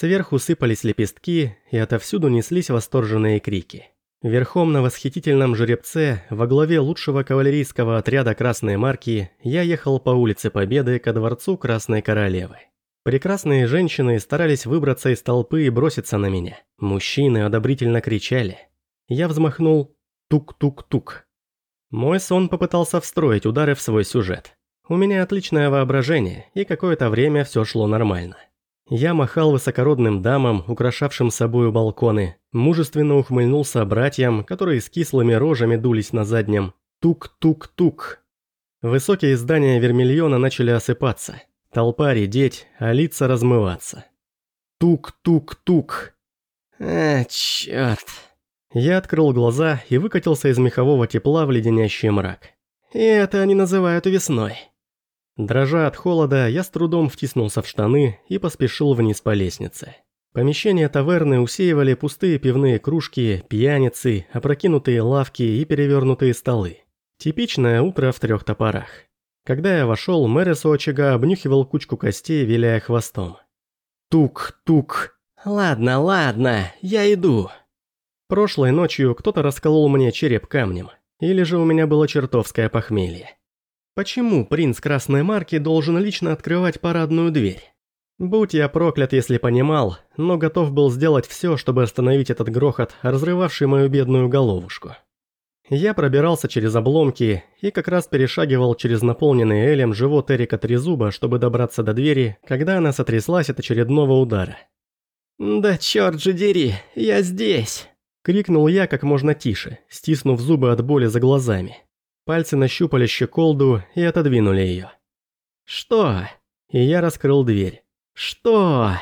Сверху сыпались лепестки, и отовсюду неслись восторженные крики. Верхом на восхитительном жеребце, во главе лучшего кавалерийского отряда Красной Марки, я ехал по улице Победы ко дворцу Красной Королевы. Прекрасные женщины старались выбраться из толпы и броситься на меня. Мужчины одобрительно кричали. Я взмахнул «тук-тук-тук». Мой сон попытался встроить удары в свой сюжет. У меня отличное воображение, и какое-то время все шло нормально. Я махал высокородным дамам, украшавшим собою балконы, мужественно ухмыльнулся братьям, которые с кислыми рожами дулись на заднем. Тук-тук-тук. Высокие здания Вермильона начали осыпаться. Толпа редеть, а лица размываться. Тук-тук-тук. А, чёрт. Я открыл глаза и выкатился из мехового тепла в леденящий мрак. И это они называют весной. Дрожа от холода, я с трудом втиснулся в штаны и поспешил вниз по лестнице. Помещение таверны усеивали пустые пивные кружки, пьяницы, опрокинутые лавки и перевернутые столы. Типичное утро в трех топорах. Когда я вошел, Мэрис у очага обнюхивал кучку костей, виляя хвостом. Тук-тук. «Ладно, ладно, я иду». Прошлой ночью кто-то расколол мне череп камнем. Или же у меня было чертовское похмелье. Почему принц Красной Марки должен лично открывать парадную дверь? Будь я проклят, если понимал, но готов был сделать все, чтобы остановить этот грохот, разрывавший мою бедную головушку. Я пробирался через обломки и как раз перешагивал через наполненный Элем живот Эрика Трезуба, чтобы добраться до двери, когда она сотряслась от очередного удара. «Да черт же дери, я здесь!» – крикнул я как можно тише, стиснув зубы от боли за глазами. Пальцы нащупали щеколду и отодвинули ее. «Что?» И я раскрыл дверь. «Что?»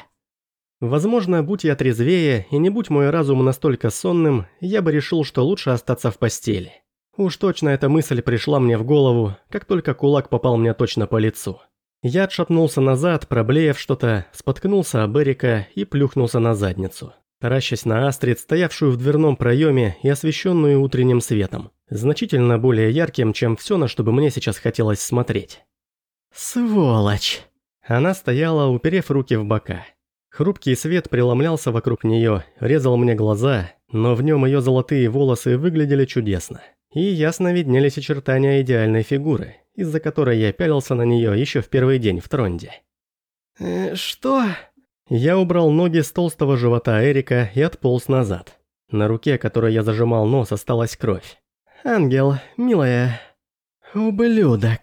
Возможно, будь я трезвее и не будь мой разум настолько сонным, я бы решил, что лучше остаться в постели. Уж точно эта мысль пришла мне в голову, как только кулак попал мне точно по лицу. Я отшатнулся назад, проблеяв что-то, споткнулся об Эрика и плюхнулся на задницу, таращась на Астрид, стоявшую в дверном проеме и освещенную утренним светом значительно более ярким, чем все, на что бы мне сейчас хотелось смотреть. «Сволочь!» Она стояла, уперев руки в бока. Хрупкий свет преломлялся вокруг нее, резал мне глаза, но в нем ее золотые волосы выглядели чудесно. И ясно виднелись очертания идеальной фигуры, из-за которой я пялился на нее еще в первый день в Тронде. «Э, «Что?» Я убрал ноги с толстого живота Эрика и отполз назад. На руке, которой я зажимал нос, осталась кровь. «Ангел, милая...» «Ублюдок...»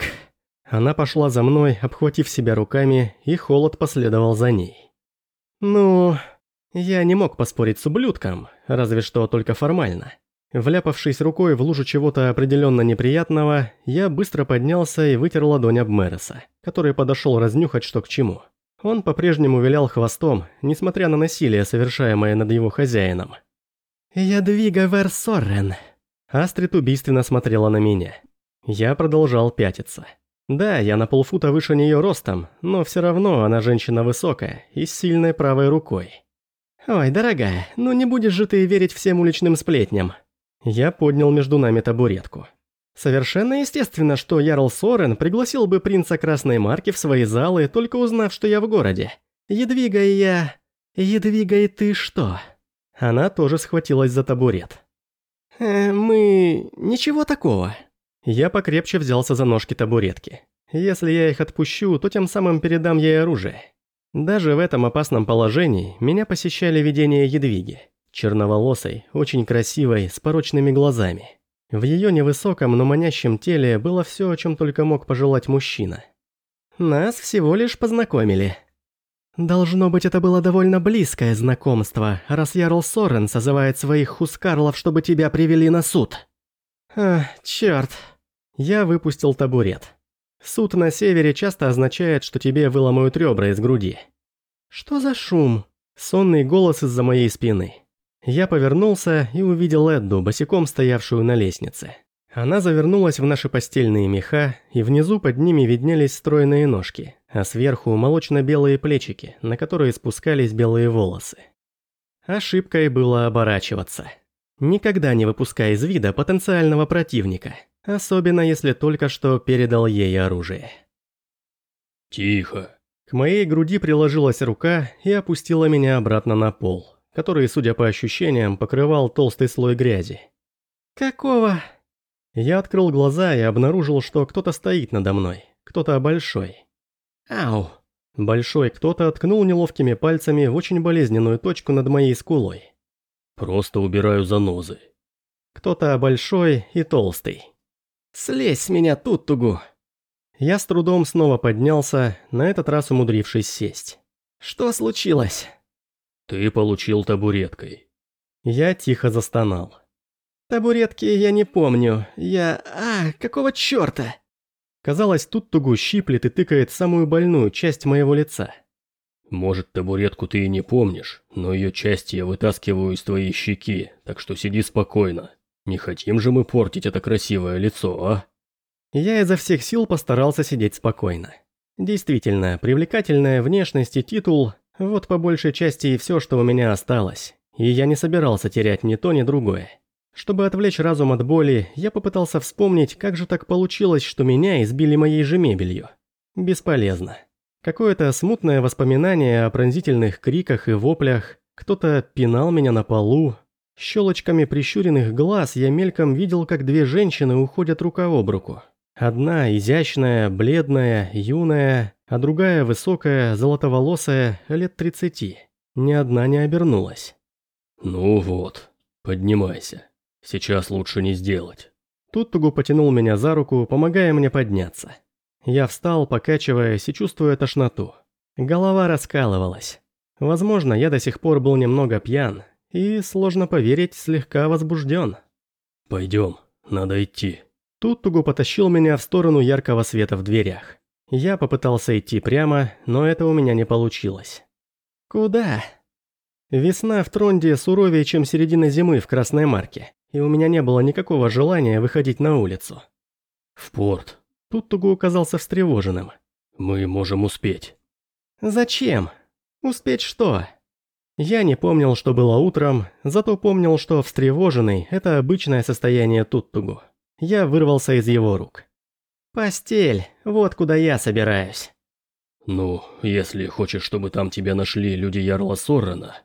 Она пошла за мной, обхватив себя руками, и холод последовал за ней. «Ну...» Я не мог поспорить с ублюдком, разве что только формально. Вляпавшись рукой в лужу чего-то определенно неприятного, я быстро поднялся и вытер ладонь об Мэреса, который подошел разнюхать что к чему. Он по-прежнему вилял хвостом, несмотря на насилие, совершаемое над его хозяином. «Ядвига Версоррен», Астрид убийственно смотрела на меня. Я продолжал пятиться. Да, я на полфута выше нее ростом, но все равно она женщина высокая и с сильной правой рукой. «Ой, дорогая, ну не будешь же ты верить всем уличным сплетням». Я поднял между нами табуретку. Совершенно естественно, что Ярл Сорен пригласил бы принца Красной Марки в свои залы, только узнав, что я в городе. Едвига и я... Едвига и ты что? Она тоже схватилась за табурет. «Э, мы... ничего такого». Я покрепче взялся за ножки табуретки. Если я их отпущу, то тем самым передам ей оружие. Даже в этом опасном положении меня посещали видения Едвиги. Черноволосой, очень красивой, с порочными глазами. В ее невысоком, но манящем теле было все, о чем только мог пожелать мужчина. «Нас всего лишь познакомили», Должно быть, это было довольно близкое знакомство, раз Ярл Сорен созывает своих хускарлов, чтобы тебя привели на суд. А, чёрт. Я выпустил табурет. Суд на севере часто означает, что тебе выломают ребра из груди. Что за шум? Сонный голос из-за моей спины. Я повернулся и увидел Эдду, босиком стоявшую на лестнице. Она завернулась в наши постельные меха, и внизу под ними виднелись стройные ножки, а сверху молочно-белые плечики, на которые спускались белые волосы. Ошибкой было оборачиваться. Никогда не выпускай из вида потенциального противника, особенно если только что передал ей оружие. «Тихо!» К моей груди приложилась рука и опустила меня обратно на пол, который, судя по ощущениям, покрывал толстый слой грязи. «Какого?» Я открыл глаза и обнаружил, что кто-то стоит надо мной, кто-то большой. «Ау!» Большой кто-то ткнул неловкими пальцами в очень болезненную точку над моей скулой. «Просто убираю занозы». Кто-то большой и толстый. «Слезь с меня тут, Тугу!» Я с трудом снова поднялся, на этот раз умудрившись сесть. «Что случилось?» «Ты получил табуреткой». Я тихо застонал. «Табуретки я не помню. Я... А, какого чёрта?» Казалось, тут Тугу щиплет и тыкает самую больную часть моего лица. «Может, табуретку ты и не помнишь, но ее части я вытаскиваю из твоей щеки, так что сиди спокойно. Не хотим же мы портить это красивое лицо, а?» Я изо всех сил постарался сидеть спокойно. Действительно, привлекательная внешность и титул – вот по большей части и все, что у меня осталось. И я не собирался терять ни то, ни другое. Чтобы отвлечь разум от боли, я попытался вспомнить, как же так получилось, что меня избили моей же мебелью. Бесполезно. Какое-то смутное воспоминание о пронзительных криках и воплях, кто-то пинал меня на полу. Щелочками прищуренных глаз я мельком видел, как две женщины уходят рука об руку. Одна изящная, бледная, юная, а другая высокая, золотоволосая, лет тридцати. Ни одна не обернулась. «Ну вот, поднимайся. Сейчас лучше не сделать». Тут Тугу потянул меня за руку, помогая мне подняться. Я встал, покачиваясь и чувствуя тошноту. Голова раскалывалась. Возможно, я до сих пор был немного пьян и, сложно поверить, слегка возбужден. «Пойдем, надо идти». Тут Тугу потащил меня в сторону яркого света в дверях. Я попытался идти прямо, но это у меня не получилось. «Куда?» Весна в Тронде суровее, чем середина зимы в Красной Марке, и у меня не было никакого желания выходить на улицу. «В порт». Тут Тугу оказался встревоженным. «Мы можем успеть». «Зачем? Успеть что?» Я не помнил, что было утром, зато помнил, что встревоженный – это обычное состояние Туттугу. Я вырвался из его рук. «Постель, вот куда я собираюсь». «Ну, если хочешь, чтобы там тебя нашли люди Ярла Соррена...»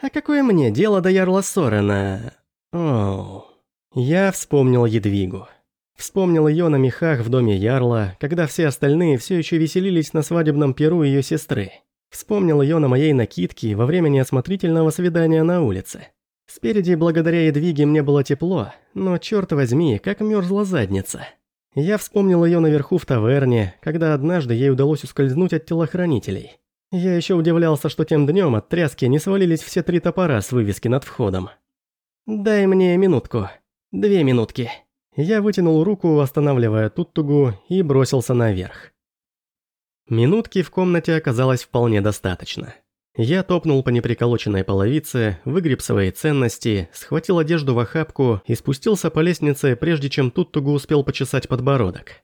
«А какое мне дело до Ярла Соррена?» «Оу...» Я вспомнил Едвигу. Вспомнил ее на мехах в доме Ярла, когда все остальные все еще веселились на свадебном перу ее сестры. Вспомнил ее на моей накидке во время неосмотрительного свидания на улице. Спереди, благодаря Едвиге, мне было тепло, но, черт возьми, как мерзла задница. Я вспомнил ее наверху в таверне, когда однажды ей удалось ускользнуть от телохранителей. Я еще удивлялся, что тем днем от тряски не свалились все три топора с вывески над входом. «Дай мне минутку. Две минутки». Я вытянул руку, останавливая Туттугу, и бросился наверх. Минутки в комнате оказалось вполне достаточно. Я топнул по неприколоченной половице, выгреб свои ценности, схватил одежду в охапку и спустился по лестнице, прежде чем Туттугу успел почесать подбородок.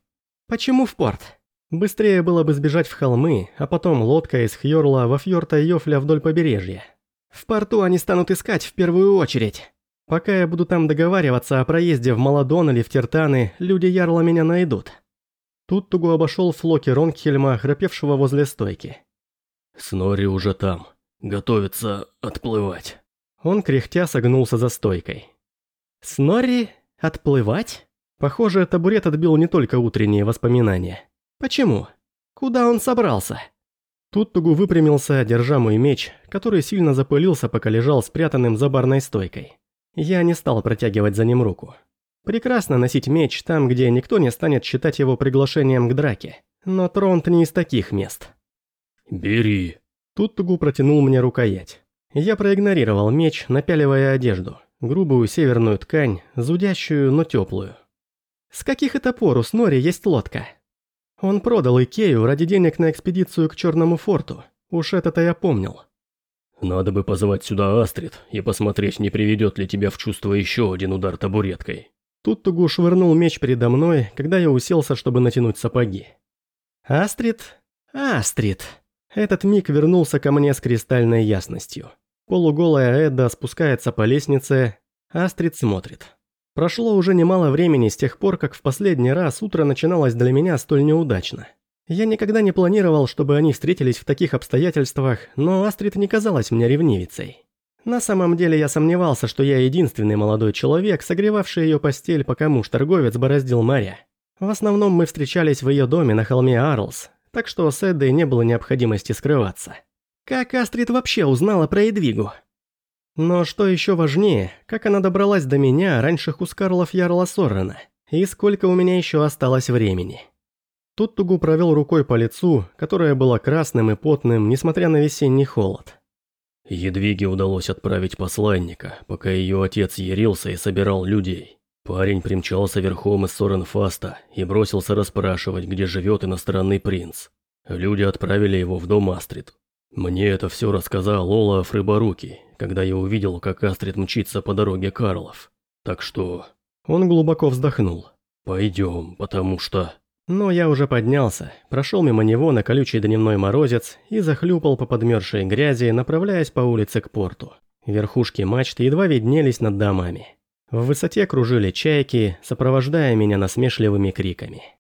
«Почему в порт?» Быстрее было бы сбежать в холмы, а потом лодка из Хьорла во фьорта Йофля вдоль побережья. В порту они станут искать в первую очередь. Пока я буду там договариваться о проезде в Маладон или в Тертаны, люди Ярла меня найдут. Туттугу обошел Флоки Ронкхельма, храпевшего возле стойки. Снори уже там. Готовится отплывать. Он кряхтя согнулся за стойкой. Снори? Отплывать? Похоже, табурет отбил не только утренние воспоминания. Почему? Куда он собрался? Тут Тугу выпрямился, держа мой меч, который сильно запылился, пока лежал спрятанным за барной стойкой. Я не стал протягивать за ним руку. Прекрасно носить меч там, где никто не станет считать его приглашением к драке. Но Тронт не из таких мест. «Бери». Тут Тугу протянул мне рукоять. Я проигнорировал меч, напяливая одежду. Грубую северную ткань, зудящую, но теплую. С каких это пор у Снори есть лодка? Он продал Икею ради денег на экспедицию к Черному форту. Уж это-то я помнил. Надо бы позвать сюда Астрид и посмотреть, не приведет ли тебя в чувство еще один удар табуреткой. Тут Тугу швырнул меч передо мной, когда я уселся, чтобы натянуть сапоги. Астрид? Астрид. Этот миг вернулся ко мне с кристальной ясностью. Полуголая Эдда спускается по лестнице, Астрид смотрит. Прошло уже немало времени с тех пор, как в последний раз утро начиналось для меня столь неудачно. Я никогда не планировал, чтобы они встретились в таких обстоятельствах, но Астрид не казалась мне ревнивицей. На самом деле я сомневался, что я единственный молодой человек, согревавший ее постель, пока муж торговец бороздил моря. В основном мы встречались в ее доме на холме Арлс, так что с Эддой не было необходимости скрываться. Как Астрид вообще узнала про Эдвигу? Но что еще важнее, как она добралась до меня раньше Хускарлов Ярла Соррена, и сколько у меня еще осталось времени. Тут Тугу провел рукой по лицу, которое было красным и потным, несмотря на весенний холод. Едвиге удалось отправить посланника, пока ее отец ярился и собирал людей. Парень примчался верхом из Соренфаста и бросился расспрашивать, где живет иностранный принц. Люди отправили его в дом Астрид. Мне это все рассказал Олаф Рыборуки, когда я увидел, как Астрид мчится по дороге Карлов. Так что... Он глубоко вздохнул. «Пойдем, потому что...» Но я уже поднялся, прошел мимо него на колючий дневной морозец и захлюпал по подмерзшей грязи, направляясь по улице к порту. Верхушки мачты едва виднелись над домами. В высоте кружили чайки, сопровождая меня насмешливыми криками.